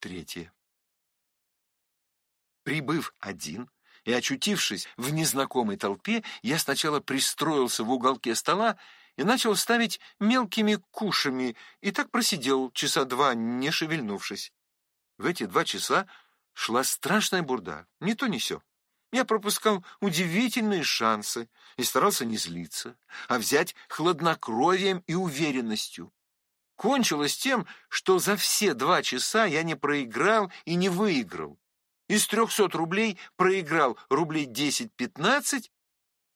Третье. Прибыв один и очутившись в незнакомой толпе, я сначала пристроился в уголке стола и начал ставить мелкими кушами, и так просидел часа два, не шевельнувшись. В эти два часа шла страшная бурда, ни то ни сё. Я пропускал удивительные шансы и старался не злиться, а взять хладнокровием и уверенностью. Кончилось тем, что за все два часа я не проиграл и не выиграл. Из трехсот рублей проиграл рублей десять-пятнадцать.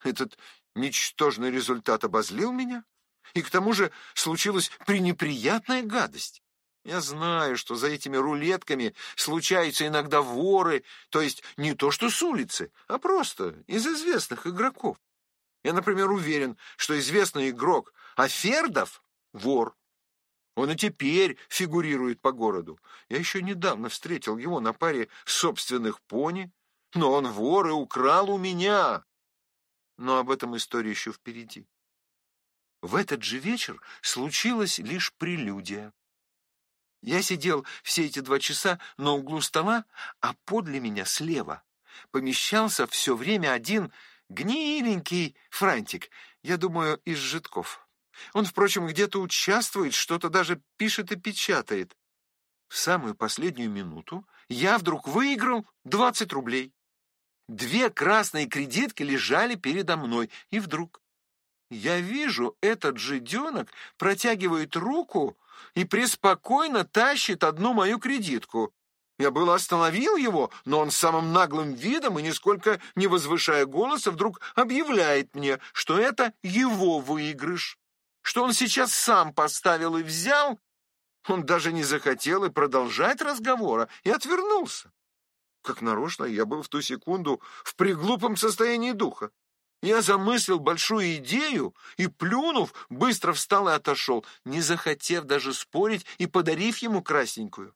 Этот ничтожный результат обозлил меня. И к тому же случилась пренеприятная гадость. Я знаю, что за этими рулетками случаются иногда воры, то есть не то что с улицы, а просто из известных игроков. Я, например, уверен, что известный игрок Афердов — вор. Он и теперь фигурирует по городу. Я еще недавно встретил его на паре собственных пони, но он вор и украл у меня. Но об этом история еще впереди. В этот же вечер случилась лишь прелюдия. Я сидел все эти два часа на углу стола, а подле меня слева помещался все время один гниленький франтик, я думаю, из житков. Он, впрочем, где-то участвует, что-то даже пишет и печатает. В самую последнюю минуту я вдруг выиграл 20 рублей. Две красные кредитки лежали передо мной, и вдруг я вижу, этот жиденок протягивает руку и преспокойно тащит одну мою кредитку. Я было остановил его, но он самым наглым видом и нисколько не возвышая голоса вдруг объявляет мне, что это его выигрыш, что он сейчас сам поставил и взял. Он даже не захотел и продолжать разговора и отвернулся. Как нарочно я был в ту секунду в приглупом состоянии духа. Я замыслил большую идею и, плюнув, быстро встал и отошел, не захотев даже спорить и подарив ему красненькую.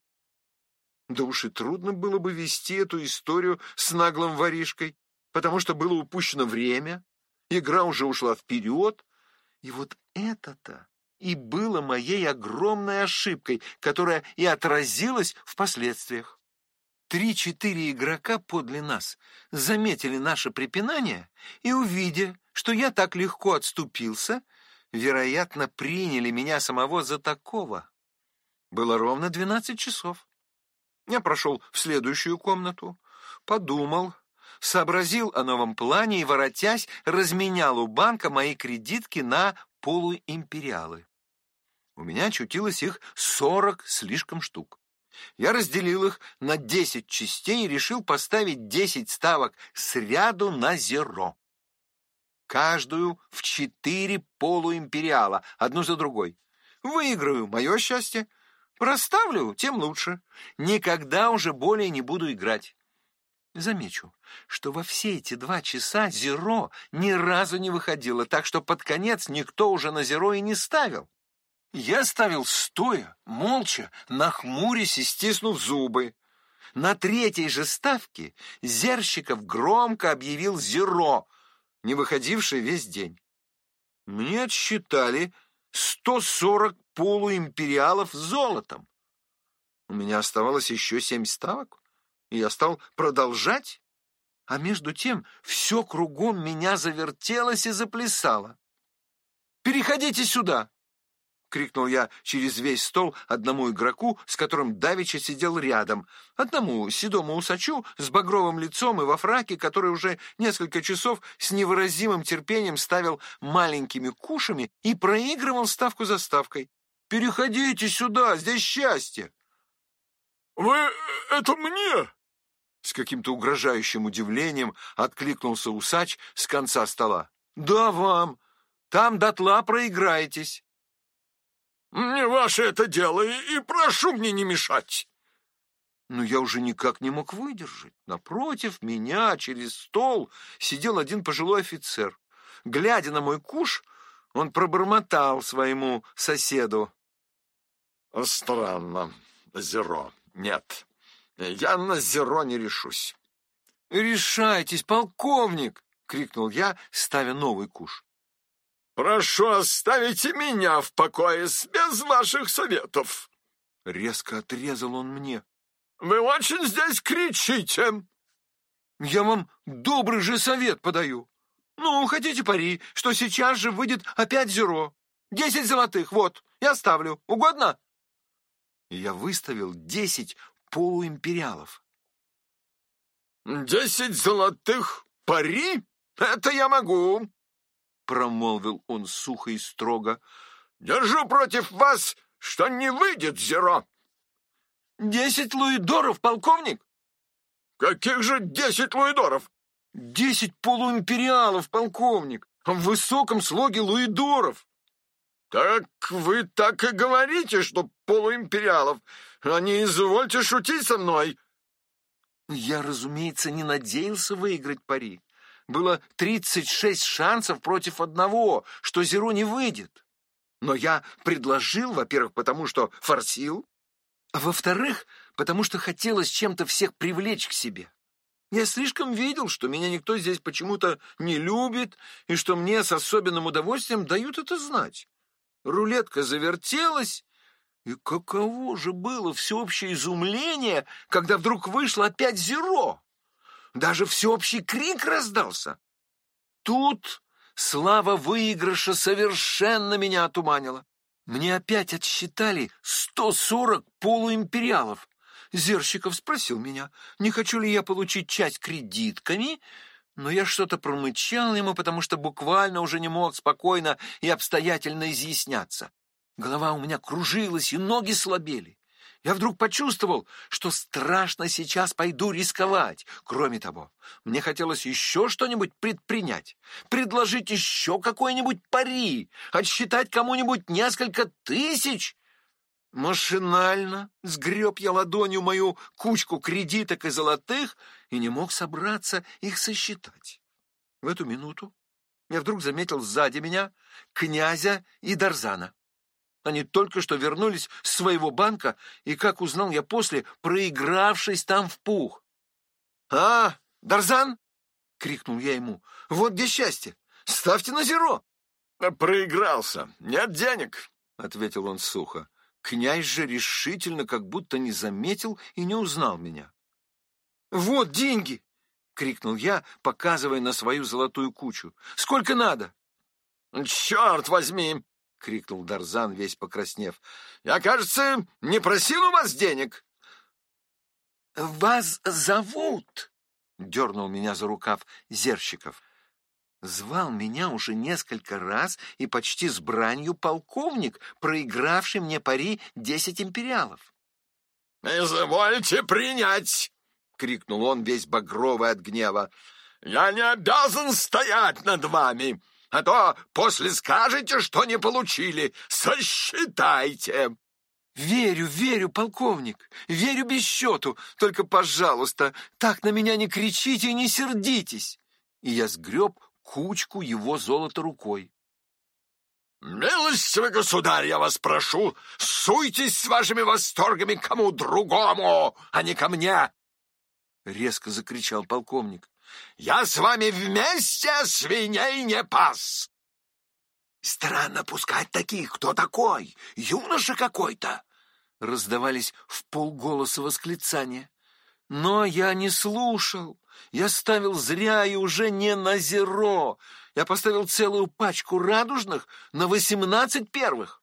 Да уж и трудно было бы вести эту историю с наглым воришкой, потому что было упущено время, игра уже ушла вперед, и вот это-то и было моей огромной ошибкой, которая и отразилась в последствиях. Три-четыре игрока подле нас заметили наше препинание и, увидя, что я так легко отступился, вероятно, приняли меня самого за такого. Было ровно двенадцать часов. Я прошел в следующую комнату, подумал, сообразил о новом плане и, воротясь, разменял у банка мои кредитки на полуимпериалы. У меня очутилось их сорок слишком штук. Я разделил их на десять частей и решил поставить десять ставок с ряду на зеро. Каждую в четыре полуимпериала, одну за другой. Выиграю мое счастье, проставлю, тем лучше. Никогда уже более не буду играть. Замечу, что во все эти два часа зеро ни разу не выходило, так что под конец никто уже на зеро и не ставил. Я ставил стоя, молча, нахмурясь и стиснув зубы. На третьей же ставке Зерщиков громко объявил зеро, не выходивший весь день. Мне отсчитали 140 полуимпериалов золотом. У меня оставалось еще семь ставок, и я стал продолжать. А между тем все кругом меня завертелось и заплясало. «Переходите сюда!» — крикнул я через весь стол одному игроку, с которым Давича сидел рядом, одному седому усачу с багровым лицом и во фраке, который уже несколько часов с невыразимым терпением ставил маленькими кушами и проигрывал ставку за ставкой. «Переходите сюда, здесь счастье!» «Вы это мне?» С каким-то угрожающим удивлением откликнулся усач с конца стола. «Да вам! Там дотла проиграетесь!» Не ваше это дело, и, и прошу мне не мешать. Но я уже никак не мог выдержать. Напротив меня, через стол, сидел один пожилой офицер. Глядя на мой куш, он пробормотал своему соседу. «Странно. Зеро. Нет. Я на зеро не решусь». «Решайтесь, полковник!» — крикнул я, ставя новый куш. Прошу оставить меня в покое без ваших советов. Резко отрезал он мне. Вы очень здесь кричите. Я вам добрый же совет подаю. Ну, хотите пари, что сейчас же выйдет опять зеро. Десять золотых, вот, я ставлю. Угодно? И я выставил десять полуимпериалов. Десять золотых пари? Это я могу, промолвил он сухо и строго. Держу против вас, что не выйдет зеро. Десять луидоров, полковник? Каких же десять луидоров? Десять полуимпериалов, полковник, в высоком слоге луидоров. Так вы так и говорите, что полуимпериалов, а не извольте шутить со мной. Я, разумеется, не надеялся выиграть пари. Было тридцать шесть шансов против одного, что Зеро не выйдет. Но я предложил, во-первых, потому что форсил, а во-вторых, потому что хотелось чем-то всех привлечь к себе. Я слишком видел, что меня никто здесь почему-то не любит, и что мне с особенным удовольствием дают это знать. Рулетка завертелась, и каково же было всеобщее изумление, когда вдруг вышло опять зеро. Даже всеобщий крик раздался. Тут слава выигрыша совершенно меня отуманила. Мне опять отсчитали сто сорок полуимпериалов. Зерщиков спросил меня, не хочу ли я получить часть кредитками, но я что-то промычал ему, потому что буквально уже не мог спокойно и обстоятельно изъясняться. Голова у меня кружилась, и ноги слабели. Я вдруг почувствовал, что страшно сейчас пойду рисковать. Кроме того, мне хотелось еще что-нибудь предпринять, предложить еще какой-нибудь пари, отсчитать кому-нибудь несколько тысяч. Машинально сгреб я ладонью мою кучку кредиток и золотых и не мог собраться их сосчитать. В эту минуту я вдруг заметил сзади меня князя и Дарзана. Они только что вернулись с своего банка, и, как узнал я после, проигравшись там в пух. — А, Дарзан! — крикнул я ему. — Вот где счастье! Ставьте на зеро! — Проигрался. Нет денег, — ответил он сухо. Князь же решительно, как будто не заметил и не узнал меня. — Вот деньги! — крикнул я, показывая на свою золотую кучу. — Сколько надо? — Черт возьми! — крикнул Дарзан, весь покраснев. — Я, кажется, не просил у вас денег. — Вас зовут? — дернул меня за рукав Зерщиков. Звал меня уже несколько раз и почти с бранью полковник, проигравший мне пари десять империалов. — Извольте принять! — крикнул он, весь багровый от гнева. — Я не обязан стоять над вами! — а то после скажете, что не получили. Сосчитайте!» «Верю, верю, полковник, верю без счету. Только, пожалуйста, так на меня не кричите и не сердитесь!» И я сгреб кучку его золота рукой. «Милостивый государь, я вас прошу, суйтесь с вашими восторгами кому другому, а не ко мне!» Резко закричал полковник. Я с вами вместе свиней не пас. Странно пускать таких. Кто такой? Юноша какой-то? Раздавались в полголоса восклицания. Но я не слушал. Я ставил зря и уже не на зеро. Я поставил целую пачку радужных на восемнадцать первых.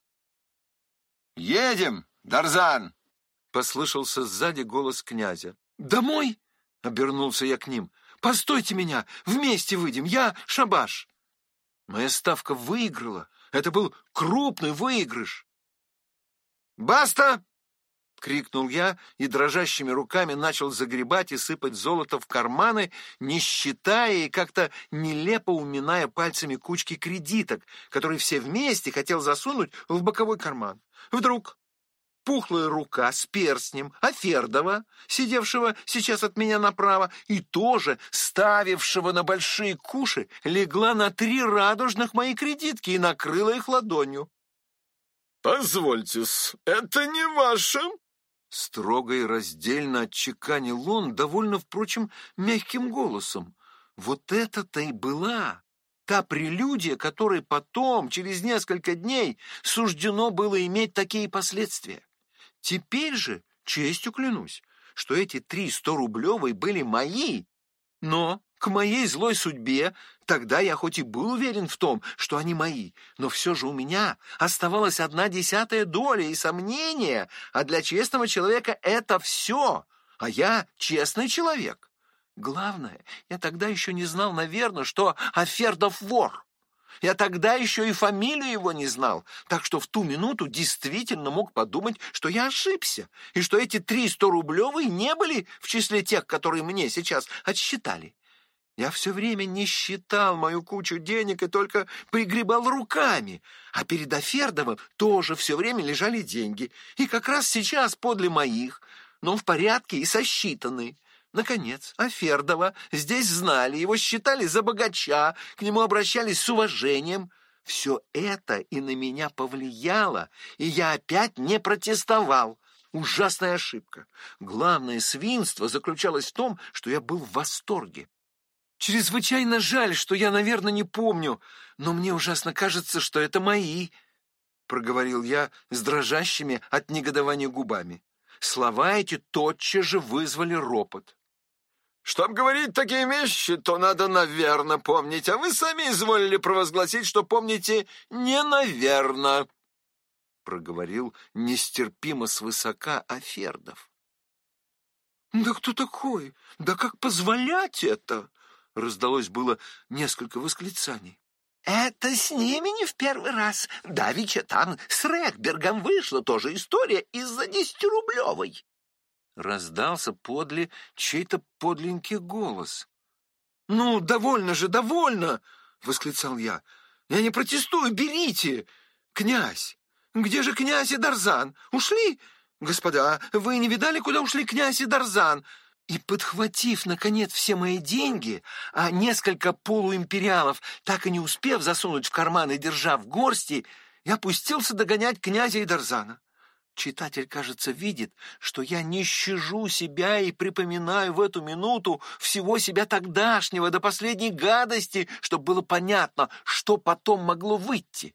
«Едем, Дарзан!» — послышался сзади голос князя. «Домой?» — обернулся я к ним. Постойте меня, вместе выйдем, я шабаш. Моя ставка выиграла. Это был крупный выигрыш. «Баста!» — крикнул я и дрожащими руками начал загребать и сыпать золото в карманы, не считая и как-то нелепо уминая пальцами кучки кредиток, которые все вместе хотел засунуть в боковой карман. Вдруг пухлая рука с перстнем Афердова, сидевшего сейчас от меня направо, и тоже ставившего на большие куши, легла на три радужных мои кредитки и накрыла их ладонью. «Позвольте-с, это не ваше?» Строго и раздельно отчеканил он, довольно, впрочем, мягким голосом. Вот это-то и была та прелюдия, которой потом, через несколько дней, суждено было иметь такие последствия. Теперь же, честью клянусь, что эти три сто-рублевые были мои. Но к моей злой судьбе тогда я хоть и был уверен в том, что они мои, но все же у меня оставалась одна десятая доля и сомнения, а для честного человека это все, а я честный человек. Главное, я тогда еще не знал, наверное, что Афердов вор. Я тогда еще и фамилию его не знал, так что в ту минуту действительно мог подумать, что я ошибся, и что эти три сто рублевые не были в числе тех, которые мне сейчас отсчитали. Я все время не считал мою кучу денег и только пригребал руками, а перед Афердовым тоже все время лежали деньги, и как раз сейчас подле моих, но в порядке и сосчитаны. Наконец, Афердова здесь знали, его считали за богача, к нему обращались с уважением. Все это и на меня повлияло, и я опять не протестовал. Ужасная ошибка. Главное свинство заключалось в том, что я был в восторге. Чрезвычайно жаль, что я, наверное, не помню, но мне ужасно кажется, что это мои, — проговорил я с дрожащими от негодования губами. Слова эти тотчас же вызвали ропот. Чтоб говорить такие вещи, то надо, наверное, помнить, а вы сами изволили провозгласить, что помните не наверно, проговорил нестерпимо свысока Афердов. Да кто такой? Да как позволять это? Раздалось было несколько восклицаний. Это с ними не в первый раз. Давича там с Рехбергом вышла тоже история из-за десятирублевой. Раздался подле чей-то подленький голос. «Ну, довольно же, довольно!» — восклицал я. «Я не протестую, берите! Князь! Где же князь и Дарзан? Ушли? Господа, вы не видали, куда ушли князь и Дарзан? И, подхватив, наконец, все мои деньги, а несколько полуимпериалов, так и не успев засунуть в карман и держа в горсти, я пустился догонять князя и Дарзана. Читатель, кажется, видит, что я не щажу себя и припоминаю в эту минуту всего себя тогдашнего до последней гадости, чтобы было понятно, что потом могло выйти.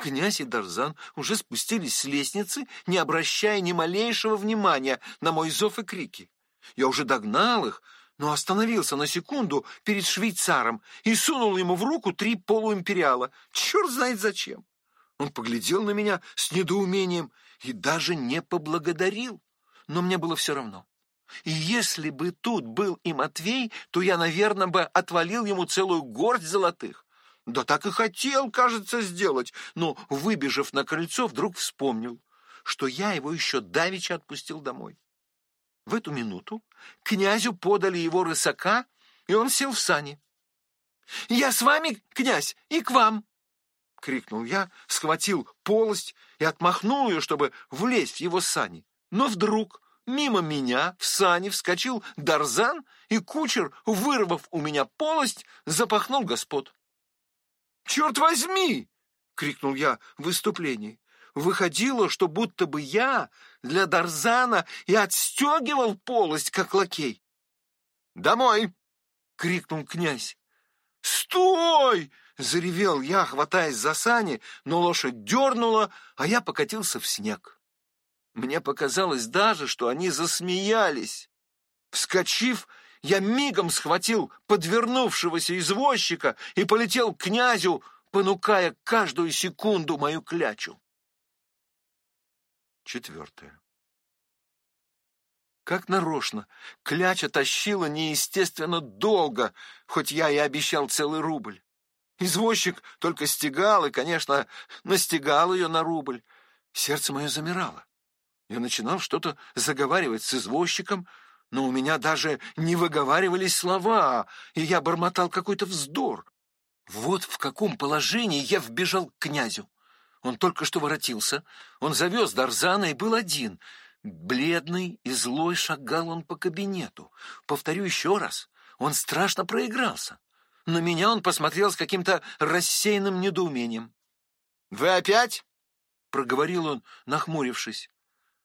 Князь и Дарзан уже спустились с лестницы, не обращая ни малейшего внимания на мой зов и крики. Я уже догнал их, но остановился на секунду перед швейцаром и сунул ему в руку три полуимпериала. Черт знает зачем. Он поглядел на меня с недоумением и даже не поблагодарил. Но мне было все равно. И если бы тут был и Матвей, то я, наверное, бы отвалил ему целую горсть золотых. Да так и хотел, кажется, сделать, но, выбежав на крыльцо, вдруг вспомнил, что я его еще давеча отпустил домой. В эту минуту князю подали его рысака, и он сел в сани. «Я с вами, князь, и к вам!» — крикнул я, схватил полость и отмахнул ее, чтобы влезть в его сани. Но вдруг мимо меня в сани вскочил Дарзан, и кучер, вырвав у меня полость, запахнул господ. «Черт возьми!» — крикнул я в выступлении. Выходило, что будто бы я для Дарзана и отстегивал полость, как лакей. «Домой!» — крикнул князь. «Стой!» — заревел я, хватаясь за сани, но лошадь дернула, а я покатился в снег. Мне показалось даже, что они засмеялись. Вскочив, я мигом схватил подвернувшегося извозчика и полетел к князю, понукая каждую секунду мою клячу. Четвертое. Как нарочно, кляча тащила неестественно долго, хоть я и обещал целый рубль. Извозчик только стегал и, конечно, настигал ее на рубль. Сердце мое замирало. Я начинал что-то заговаривать с извозчиком, но у меня даже не выговаривались слова, и я бормотал какой-то вздор. Вот в каком положении я вбежал к князю. Он только что воротился, он завез Дарзана и был один. Бледный и злой шагал он по кабинету. Повторю еще раз, он страшно проигрался. На меня он посмотрел с каким-то рассеянным недоумением. «Вы опять?» — проговорил он, нахмурившись.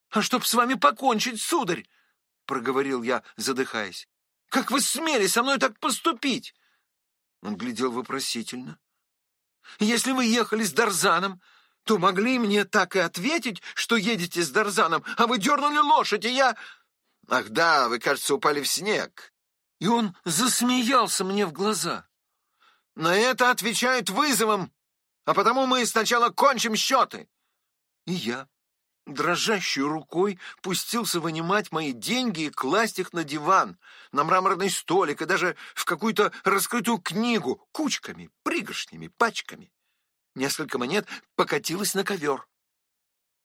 «А чтоб с вами покончить, сударь!» — проговорил я, задыхаясь. «Как вы смели со мной так поступить?» Он глядел вопросительно. «Если вы ехали с Дарзаном, то могли мне так и ответить, что едете с Дарзаном, а вы дернули лошадь, и я...» Ах да, вы, кажется, упали в снег. И он засмеялся мне в глаза. На это отвечают вызовом, а потому мы сначала кончим счеты. И я, дрожащей рукой, пустился вынимать мои деньги и класть их на диван, на мраморный столик и даже в какую-то раскрытую книгу кучками, пригоршнями, пачками. Несколько монет покатилось на ковер.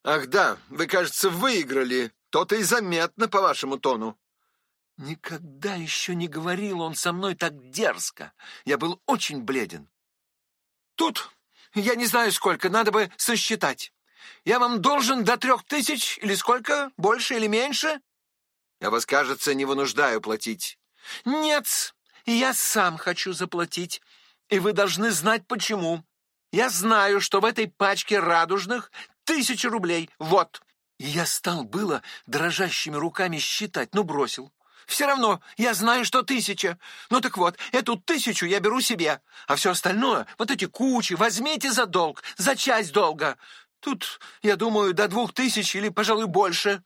Ах да, вы, кажется, выиграли. То-то и заметно по вашему тону. Никогда еще не говорил он со мной так дерзко. Я был очень бледен. Тут, я не знаю сколько, надо бы сосчитать. Я вам должен до трех тысяч или сколько, больше или меньше? Я вас, кажется, не вынуждаю платить. Нет, я сам хочу заплатить, и вы должны знать почему. Я знаю, что в этой пачке радужных тысяча рублей, вот. И я стал было дрожащими руками считать, но бросил. Все равно я знаю, что тысяча. Ну так вот, эту тысячу я беру себе, а все остальное, вот эти кучи, возьмите за долг, за часть долга. Тут, я думаю, до двух тысяч или, пожалуй, больше.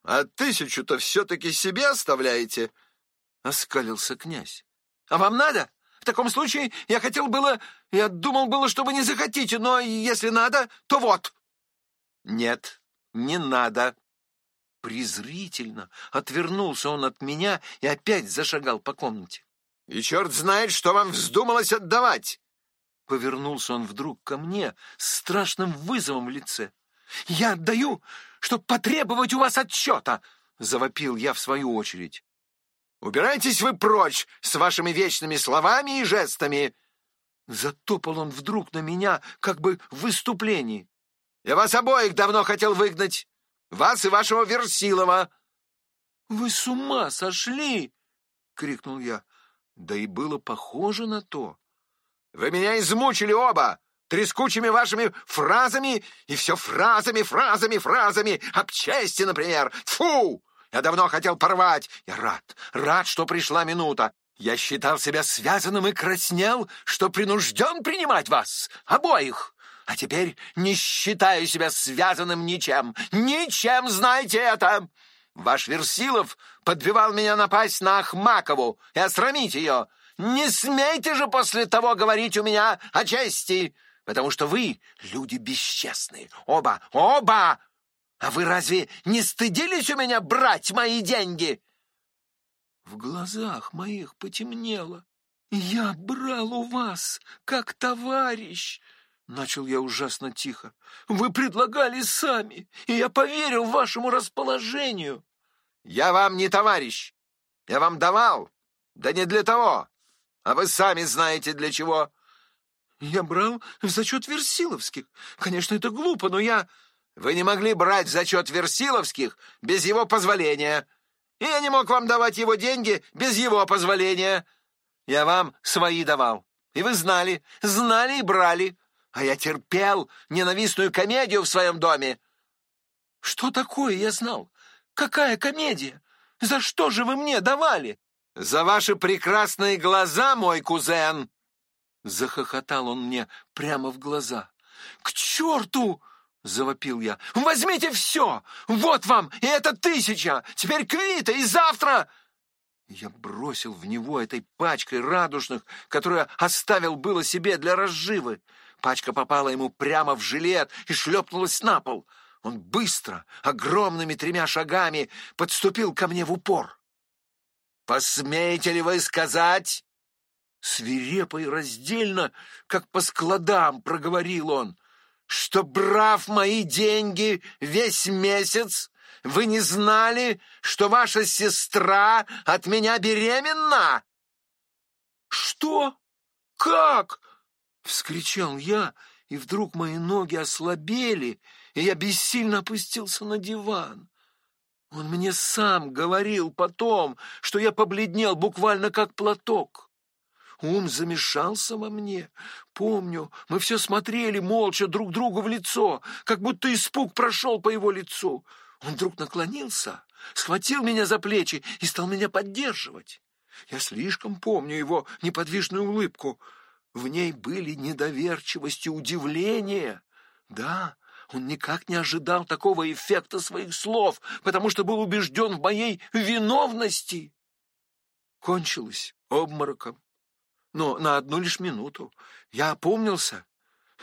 — А тысячу-то все-таки себе оставляете? — оскалился князь. — А вам надо? В таком случае я хотел было... Я думал было, что вы не захотите, но если надо, то вот. — Нет, не надо. Презрительно отвернулся он от меня и опять зашагал по комнате. — И черт знает, что вам вздумалось отдавать! Повернулся он вдруг ко мне с страшным вызовом в лице. «Я отдаю, чтобы потребовать у вас отчета!» — завопил я в свою очередь. «Убирайтесь вы прочь с вашими вечными словами и жестами!» Затопал он вдруг на меня, как бы в выступлении. «Я вас обоих давно хотел выгнать! Вас и вашего Версилова!» «Вы с ума сошли!» — крикнул я. Да и было похоже на то. Вы меня измучили оба трескучими вашими фразами и все фразами, фразами, фразами об чести, например. Фу! Я давно хотел порвать. Я рад, рад, что пришла минута. Я считал себя связанным и краснел, что принужден принимать вас, обоих. А теперь не считаю себя связанным ничем. Ничем, знаете это. Ваш Версилов подбивал меня напасть на Ахмакову и осрамить ее. Не смейте же после того говорить у меня о чести, потому что вы люди бесчестные. Оба, оба! А вы разве не стыдились у меня брать мои деньги?» В глазах моих потемнело. «Я брал у вас, как товарищ!» Начал я ужасно тихо. «Вы предлагали сами, и я поверил вашему расположению!» «Я вам не товарищ! Я вам давал, да не для того! А вы сами знаете для чего. Я брал в зачет Версиловских. Конечно, это глупо, но я... Вы не могли брать зачет Версиловских без его позволения. И я не мог вам давать его деньги без его позволения. Я вам свои давал. И вы знали, знали и брали. А я терпел ненавистную комедию в своем доме. Что такое я знал? Какая комедия? За что же вы мне давали? «За ваши прекрасные глаза, мой кузен!» Захохотал он мне прямо в глаза. «К черту!» — завопил я. «Возьмите все! Вот вам! И это тысяча! Теперь квита! И завтра...» Я бросил в него этой пачкой радужных, которую оставил было себе для разживы. Пачка попала ему прямо в жилет и шлепнулась на пол. Он быстро, огромными тремя шагами подступил ко мне в упор. Посмеете ли вы сказать?» Свирепо и раздельно, как по складам, проговорил он, что, брав мои деньги весь месяц, вы не знали, что ваша сестра от меня беременна? Что? Как? Вскричал я, и вдруг мои ноги ослабели, и я бессильно опустился на диван. Он мне сам говорил потом, что я побледнел буквально как платок. Ум замешался во мне. Помню, мы все смотрели молча друг другу в лицо, как будто испуг прошел по его лицу. Он вдруг наклонился, схватил меня за плечи и стал меня поддерживать. Я слишком помню его неподвижную улыбку. В ней были недоверчивость и удивление. Да, Он никак не ожидал такого эффекта своих слов, потому что был убежден в моей виновности. Кончилось обмороком. Но на одну лишь минуту я опомнился,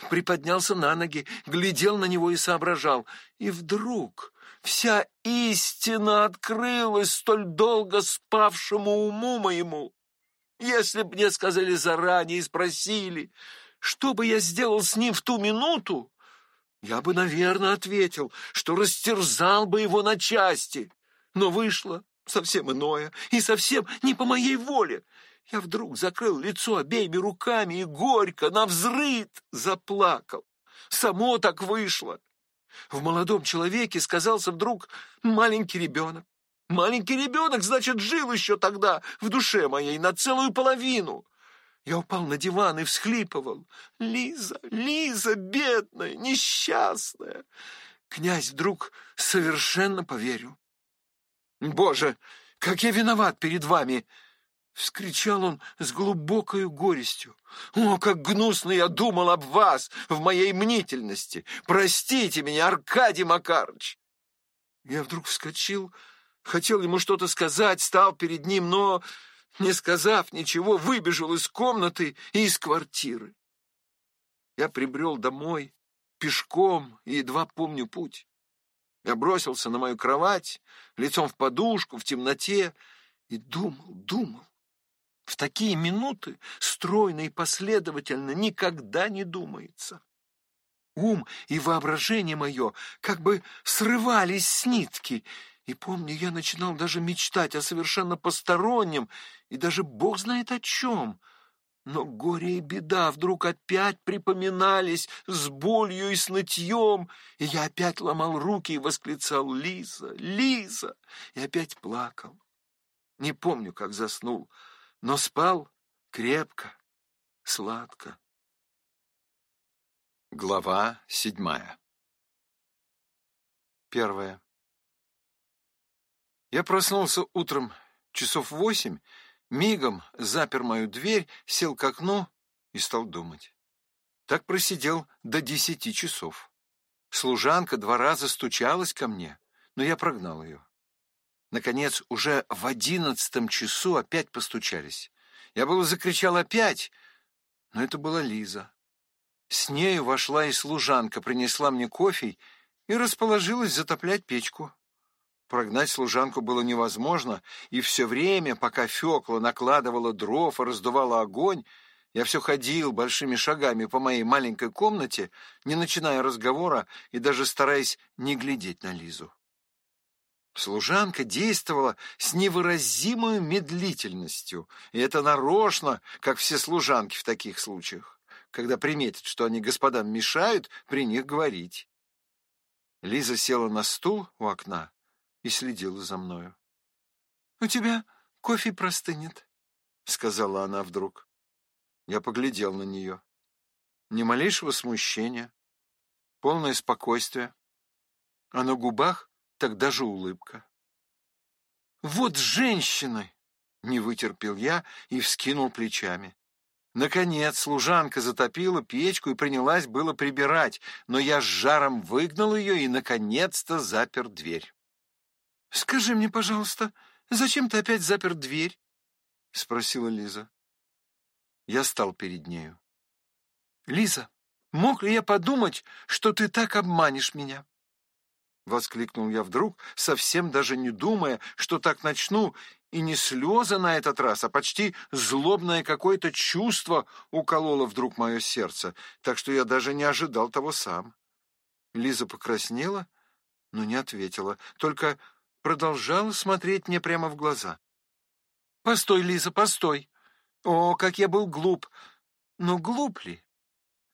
приподнялся на ноги, глядел на него и соображал. И вдруг вся истина открылась столь долго спавшему уму моему. Если б мне сказали заранее и спросили, что бы я сделал с ним в ту минуту, я бы, наверное, ответил, что растерзал бы его на части. Но вышло совсем иное и совсем не по моей воле. Я вдруг закрыл лицо обеими руками и горько, навзрыд, заплакал. Само так вышло. В молодом человеке сказался вдруг маленький ребенок. Маленький ребенок, значит, жил еще тогда в душе моей на целую половину. Я упал на диван и всхлипывал. Лиза, Лиза, бедная, несчастная. Князь вдруг совершенно поверил. «Боже, как я виноват перед вами!» Вскричал он с глубокой горестью. «О, как гнусно я думал об вас в моей мнительности! Простите меня, Аркадий Макарыч!» Я вдруг вскочил, хотел ему что-то сказать, стал перед ним, но, не сказав ничего, выбежал из комнаты и из квартиры. Я прибрел домой пешком и едва помню путь. Я бросился на мою кровать, лицом в подушку, в темноте, и думал, думал. В такие минуты стройно и последовательно никогда не думается. Ум и воображение мое как бы срывались с нитки, и помню, я начинал даже мечтать о совершенно постороннем и даже бог знает о чем. Но горе и беда вдруг опять припоминались с болью и с нытьем, и я опять ломал руки и восклицал «Лиза! Лиза!» и опять плакал. Не помню, как заснул, но спал крепко, сладко. Глава седьмая Первая. Я проснулся утром часов восемь, мигом запер мою дверь, сел к окну и стал думать. Так просидел до десяти часов. Служанка два раза стучалась ко мне, но я прогнал ее. Наконец, уже в одиннадцатом часу опять постучались. Я было закричал опять, но это была Лиза. С нею вошла и служанка, принесла мне кофе и расположилась затоплять печку. Прогнать служанку было невозможно, и все время, пока Фекла накладывала дров и раздувала огонь, я все ходил большими шагами по моей маленькой комнате, не начиная разговора и даже стараясь не глядеть на Лизу. Служанка действовала с невыразимой медлительностью, и это нарочно, как все служанки в таких случаях, когда приметят, что они господам мешают, при них говорить. Лиза села на стул у окна и следила за мною. — У тебя кофе простынет, — сказала она вдруг. Я поглядел на нее. Ни малейшего смущения, полное спокойствие, а на губах так даже улыбка. «Вот женщины!» — не вытерпел я и вскинул плечами. Наконец служанка затопила печку и принялась было прибирать, но я с жаром выгнал ее и, наконец-то, запер дверь. — Скажи мне, пожалуйста, зачем ты опять запер дверь? — спросила Лиза. Я стал перед нею. — Лиза, мог ли я подумать, что ты так обманешь меня? Воскликнул я вдруг, совсем даже не думая, что так начну, и не слезы на этот раз, а почти злобное какое-то чувство укололо вдруг мое сердце, так что я даже не ожидал того сам. Лиза покраснела, но не ответила, только продолжала смотреть мне прямо в глаза. «Постой, Лиза, постой! О, как я был глуп! Но глуп ли?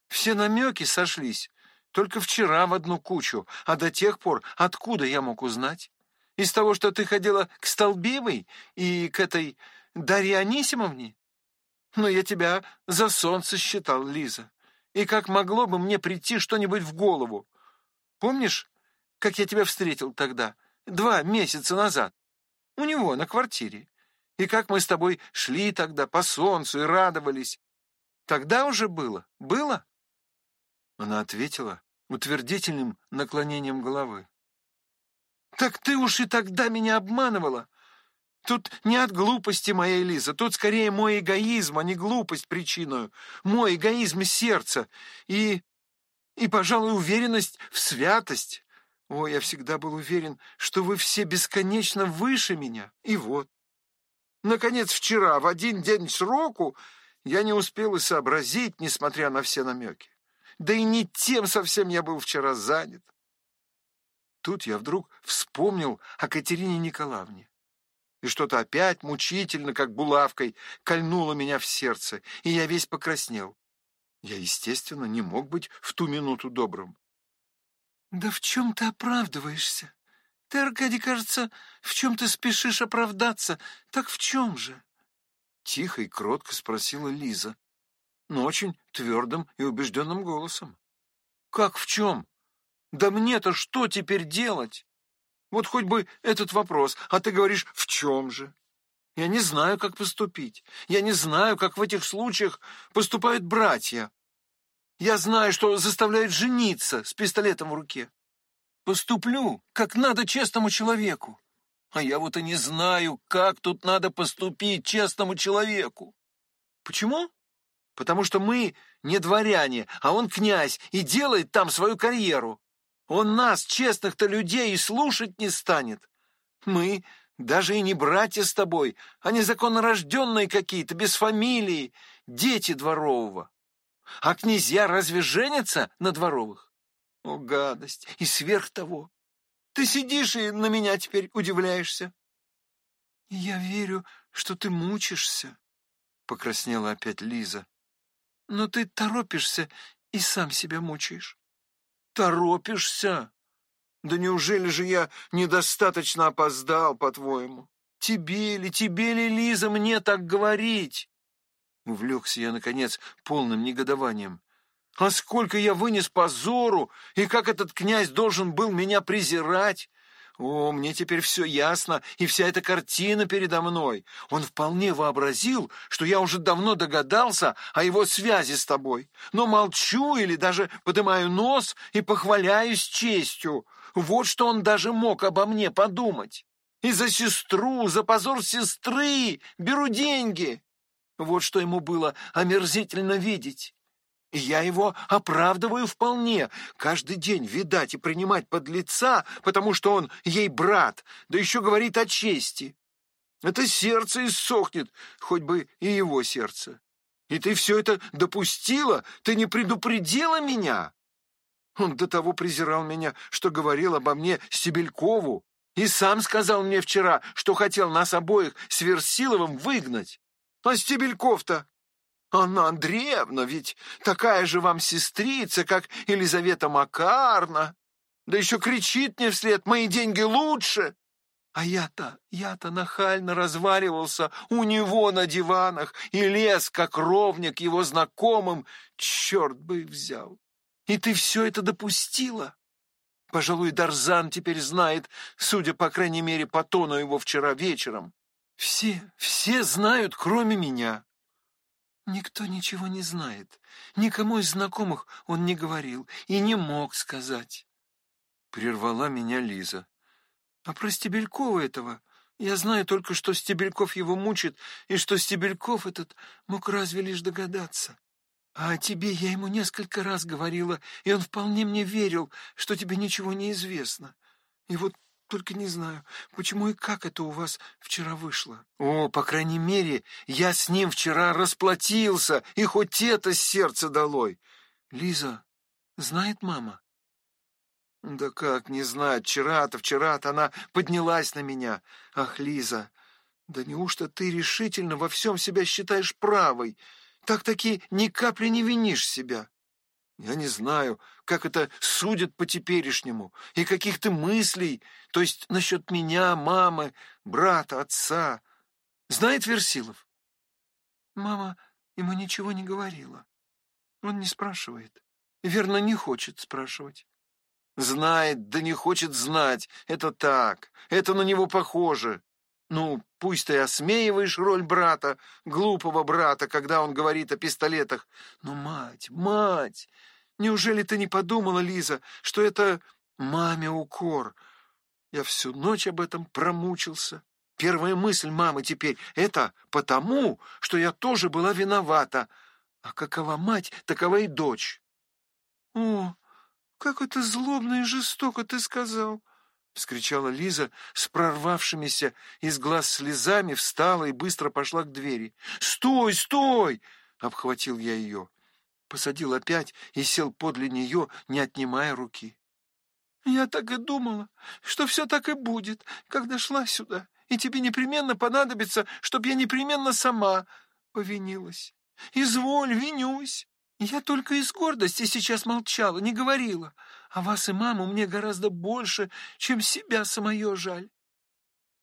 Все намеки сошлись. Только вчера в одну кучу, а до тех пор откуда я мог узнать? Из того, что ты ходила к Столбивой и к этой Дарье Анисимовне? Но я тебя за солнце считал, Лиза. И как могло бы мне прийти что-нибудь в голову? Помнишь, как я тебя встретил тогда, два месяца назад, у него на квартире? И как мы с тобой шли тогда по солнцу и радовались? Тогда уже было? Было? Она ответила утвердительным наклонением головы. «Так ты уж и тогда меня обманывала. Тут не от глупости моей Лиза, тут скорее мой эгоизм, а не глупость причиною. Мой эгоизм сердца и... и, пожалуй, уверенность в святость. О, я всегда был уверен, что вы все бесконечно выше меня. И вот. Наконец, вчера, в один день сроку, я не успел и сообразить, несмотря на все намеки. Да и не тем совсем я был вчера занят. Тут я вдруг вспомнил о Катерине Николаевне. И что-то опять мучительно, как булавкой, кольнуло меня в сердце, и я весь покраснел. Я, естественно, не мог быть в ту минуту добрым. «Да в чем ты оправдываешься? Ты, Аркадий, кажется, в чем ты спешишь оправдаться. Так в чем же?» Тихо и кротко спросила Лиза, но очень твердым и убежденным голосом. «Как в чем? Да мне-то что теперь делать? Вот хоть бы этот вопрос, а ты говоришь, в чем же?» Я не знаю, как поступить. Я не знаю, как в этих случаях поступают братья. Я знаю, что заставляют жениться с пистолетом в руке. Поступлю, как надо честному человеку. А я вот и не знаю, как тут надо поступить честному человеку. Почему? Потому что мы не дворяне, а он князь и делает там свою карьеру. Он нас, честных-то людей, и слушать не станет. Мы даже и не братья с тобой, а незаконно рожденные какие-то, без фамилии, дети дворового. А князья разве женятся на дворовых? О, гадость! И сверх того. Ты сидишь и на меня теперь удивляешься. Я верю, что ты мучишься, — покраснела опять Лиза. Но ты торопишься и сам себя мучаешь. Торопишься? Да неужели же я недостаточно опоздал, по-твоему? Тебе ли, тебе ли, Лиза, мне так говорить? Увлекся я, наконец, полным негодованием. А сколько я вынес позору, и как этот князь должен был меня презирать! О, мне теперь все ясно, и вся эта картина передо мной. Он вполне вообразил, что я уже давно догадался о его связи с тобой, но молчу или даже поднимаю нос и похваляюсь честью. Вот что он даже мог обо мне подумать. И за сестру, за позор сестры беру деньги. Вот что ему было омерзительно видеть. Я его оправдываю вполне. Каждый день видать и принимать под лица, потому что он ей брат, да еще говорит о чести. Это сердце иссохнет, хоть бы и его сердце. И ты все это допустила? Ты не предупредила меня? Он до того презирал меня, что говорил обо мне Стебелькову, и сам сказал мне вчера, что хотел нас обоих с Версиловым выгнать. А Стебельков-то? Анна Андреевна ведь такая же вам сестрица, как Елизавета Макарна. Да еще кричит мне вслед «Мои деньги лучше!» А я-то, я-то нахально разваривался у него на диванах и лез, как ровник его знакомым. Черт бы их взял! И ты все это допустила? Пожалуй, Дарзан теперь знает, судя, по крайней мере, по тону его вчера вечером. Все, все знают, кроме меня. Никто ничего не знает. Никому из знакомых он не говорил и не мог сказать. Прервала меня Лиза. А про Стебелькова этого я знаю только, что Стебельков его мучит, и что Стебельков этот мог разве лишь догадаться. А о тебе я ему несколько раз говорила, и он вполне мне верил, что тебе ничего не известно. И вот только не знаю, почему и как это у вас вчера вышло. О, по крайней мере, я с ним вчера расплатился, и хоть это сердце долой. Лиза, знает мама? Да как не знать, вчера-то, вчера-то она поднялась на меня. Ах, Лиза, да неужто ты решительно во всем себя считаешь правой? Так-таки ни капли не винишь себя. Я не знаю, как это судят по теперешнему, и каких ты мыслей, то есть насчет меня, мамы, брата, отца. Знает Версилов? Мама ему ничего не говорила. Он не спрашивает. Верно, не хочет спрашивать. Знает, да не хочет знать. Это так. Это на него похоже. Ну, пусть ты осмеиваешь роль брата, глупого брата, когда он говорит о пистолетах. Но, мать, мать, Неужели ты не подумала, Лиза, что это маме укор? Я всю ночь об этом промучился. Первая мысль мамы теперь — это потому, что я тоже была виновата. А какова мать, такова и дочь. — О, как это злобно и жестоко ты сказал! — вскричала Лиза с прорвавшимися из глаз слезами, встала и быстро пошла к двери. «Стой, стой!» — обхватил я ее. Посадил опять и сел подле нее, не отнимая руки. «Я так и думала, что все так и будет, когда шла сюда, и тебе непременно понадобится, чтоб я непременно сама повинилась. Изволь, винюсь. Я только из гордости сейчас молчала, не говорила. А вас и маму мне гораздо больше, чем себя самое жаль.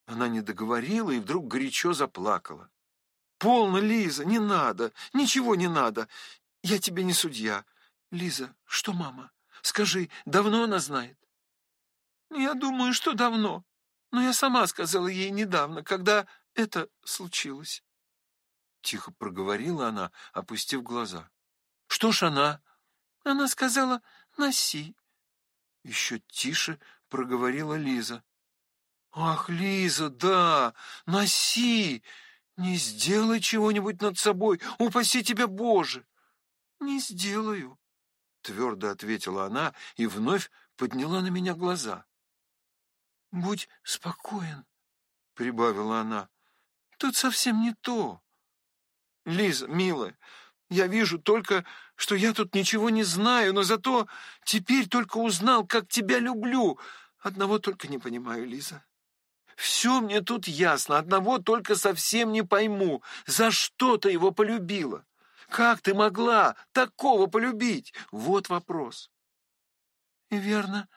Она не договорила и вдруг горячо заплакала. «Полно, Лиза, не надо, ничего не надо. Я тебе не судья. Лиза, что мама? Скажи, давно она знает?» «Я думаю, что давно. Но я сама сказала ей недавно, когда это случилось». Тихо проговорила она, опустив глаза. «Что ж она?» Она сказала «носи». Еще тише проговорила Лиза. «Ах, Лиза, да, носи! Не сделай чего-нибудь над собой, упаси тебя, Боже!» «Не сделаю», — твердо ответила она и вновь подняла на меня глаза. «Будь спокоен», — прибавила она. «Тут совсем не то». «Лиза, милая, я вижу только, что я тут ничего не знаю, но зато теперь только узнал, как тебя люблю. Одного только не понимаю, Лиза. Все мне тут ясно, одного только совсем не пойму. За что ты его полюбила? Как ты могла такого полюбить? Вот вопрос. И верно,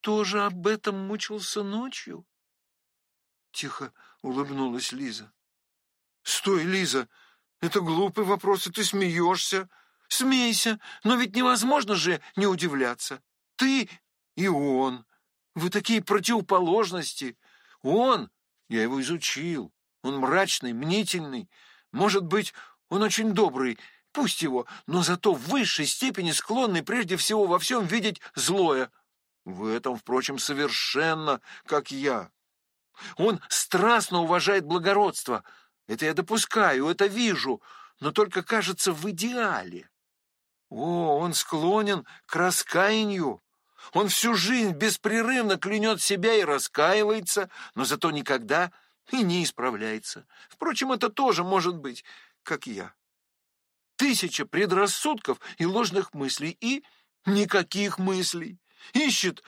тоже об этом мучился ночью? Тихо улыбнулась Лиза. Стой, Лиза, это глупый вопрос, и ты смеешься. Смейся, но ведь невозможно же не удивляться. Ты и он. Вы такие противоположности. Он, я его изучил, он мрачный, мнительный. Может быть, он очень добрый, пусть его, но зато в высшей степени склонный прежде всего во всем видеть злое. В этом, впрочем, совершенно как я. Он страстно уважает благородство — это я допускаю, это вижу, но только кажется в идеале. О, он склонен к раскаянию. Он всю жизнь беспрерывно клянет себя и раскаивается, но зато никогда и не исправляется. Впрочем, это тоже может быть, как я. Тысяча предрассудков и ложных мыслей, и никаких мыслей. Ищет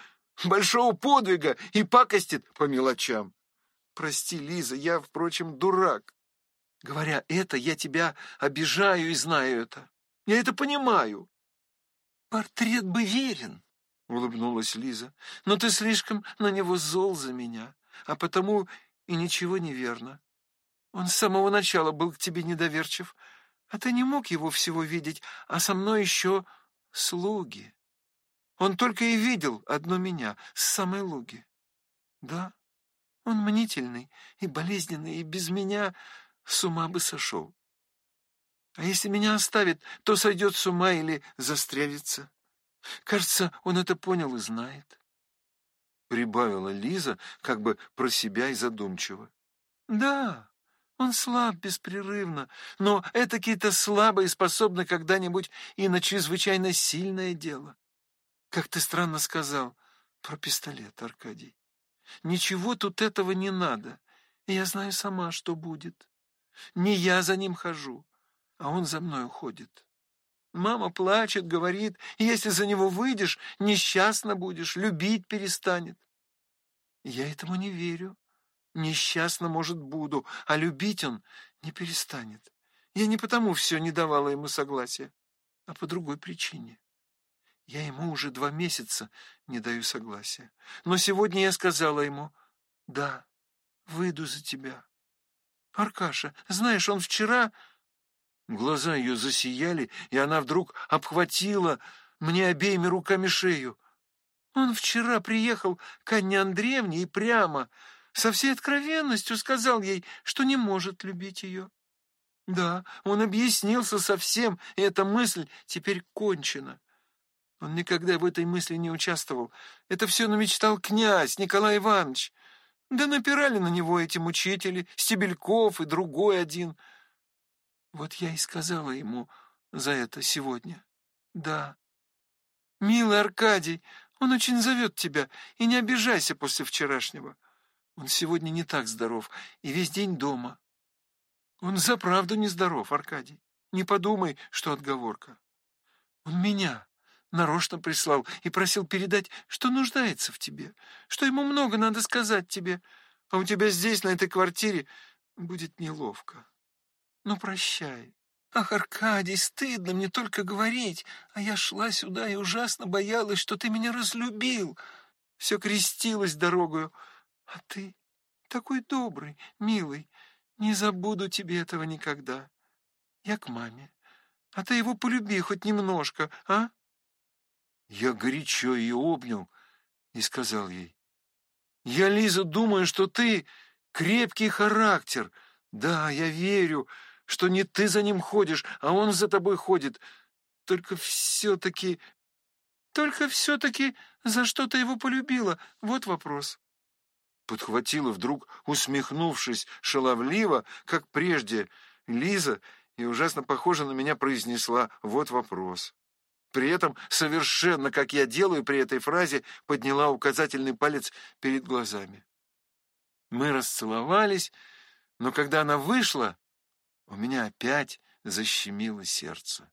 большого подвига и пакостит по мелочам. Прости, Лиза, я, впрочем, дурак. Говоря это, я тебя обижаю и знаю это. Я это понимаю. Портрет бы верен, — улыбнулась Лиза, — но ты слишком на него зол за меня, а потому и ничего не верно. Он с самого начала был к тебе недоверчив, а ты не мог его всего видеть, а со мной еще слуги. Он только и видел одну меня с самой луги. Да, он мнительный и болезненный, и без меня с ума бы сошел. А если меня оставит, то сойдет с ума или застрелится. Кажется, он это понял и знает. Прибавила Лиза, как бы про себя и задумчиво. Да, он слаб беспрерывно, но этакий-то слабый способны когда-нибудь и на чрезвычайно сильное дело. Как ты странно сказал про пистолет, Аркадий. Ничего тут этого не надо, я знаю сама, что будет. Не я за ним хожу, а он за мной уходит. Мама плачет, говорит, если за него выйдешь, несчастно будешь, любить перестанет. Я этому не верю. Несчастно, может, буду, а любить он не перестанет. Я не потому все не давала ему согласия, а по другой причине. Я ему уже два месяца не даю согласия. Но сегодня я сказала ему, да, выйду за тебя. Аркаша, знаешь, он вчера...» Глаза ее засияли, и она вдруг обхватила мне обеими руками шею. Он вчера приехал к Анне Андреевне и прямо, со всей откровенностью сказал ей, что не может любить ее. Да, он объяснился совсем, и эта мысль теперь кончена. Он никогда в этой мысли не участвовал. Это все намечтал князь Николай Иванович. Да напирали на него эти мучители, Стебельков и другой один. Вот я и сказала ему за это сегодня. Да. Милый Аркадий, он очень зовет тебя, и не обижайся после вчерашнего. Он сегодня не так здоров, и весь день дома. Он за правду не здоров, Аркадий. Не подумай, что отговорка. Он меня нарочно прислал и просил передать, что нуждается в тебе, что ему много надо сказать тебе, а у тебя здесь, на этой квартире, будет неловко. Ну, прощай. Ах, Аркадий, стыдно мне только говорить, а я шла сюда и ужасно боялась, что ты меня разлюбил. Все крестилась дорогою, а ты такой добрый, милый, не забуду тебе этого никогда. Я к маме. А ты его полюби хоть немножко, а? Я горячо ее обнял и сказал ей. Я, Лиза, думаю, что ты крепкий характер. Да, я верю, что не ты за ним ходишь, а он за тобой ходит. Только все-таки... Только все-таки за что ты его полюбила? Вот вопрос. Подхватила вдруг, усмехнувшись шаловливо, как прежде, Лиза, и ужасно похоже на меня произнесла «вот вопрос». При этом, совершенно как я делаю при этой фразе, подняла указательный палец перед глазами. Мы расцеловались, но когда она вышла, у меня опять защемило сердце.